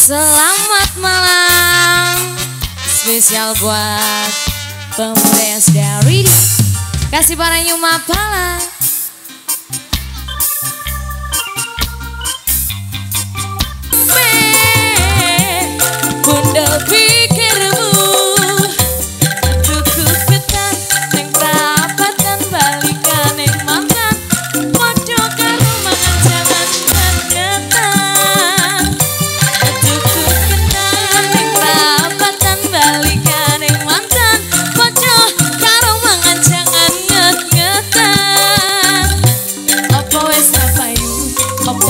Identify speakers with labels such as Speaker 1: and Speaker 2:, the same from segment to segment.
Speaker 1: Selamat malam. Spesial buat pemuda dari Kasih para nyuma pala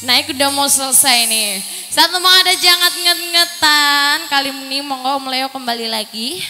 Speaker 1: Naik udah mau selesai nih. Saat mau ada jangan nget-ngetan, kali ini monggo meleo kembali lagi.